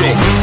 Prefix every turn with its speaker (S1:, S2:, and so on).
S1: me.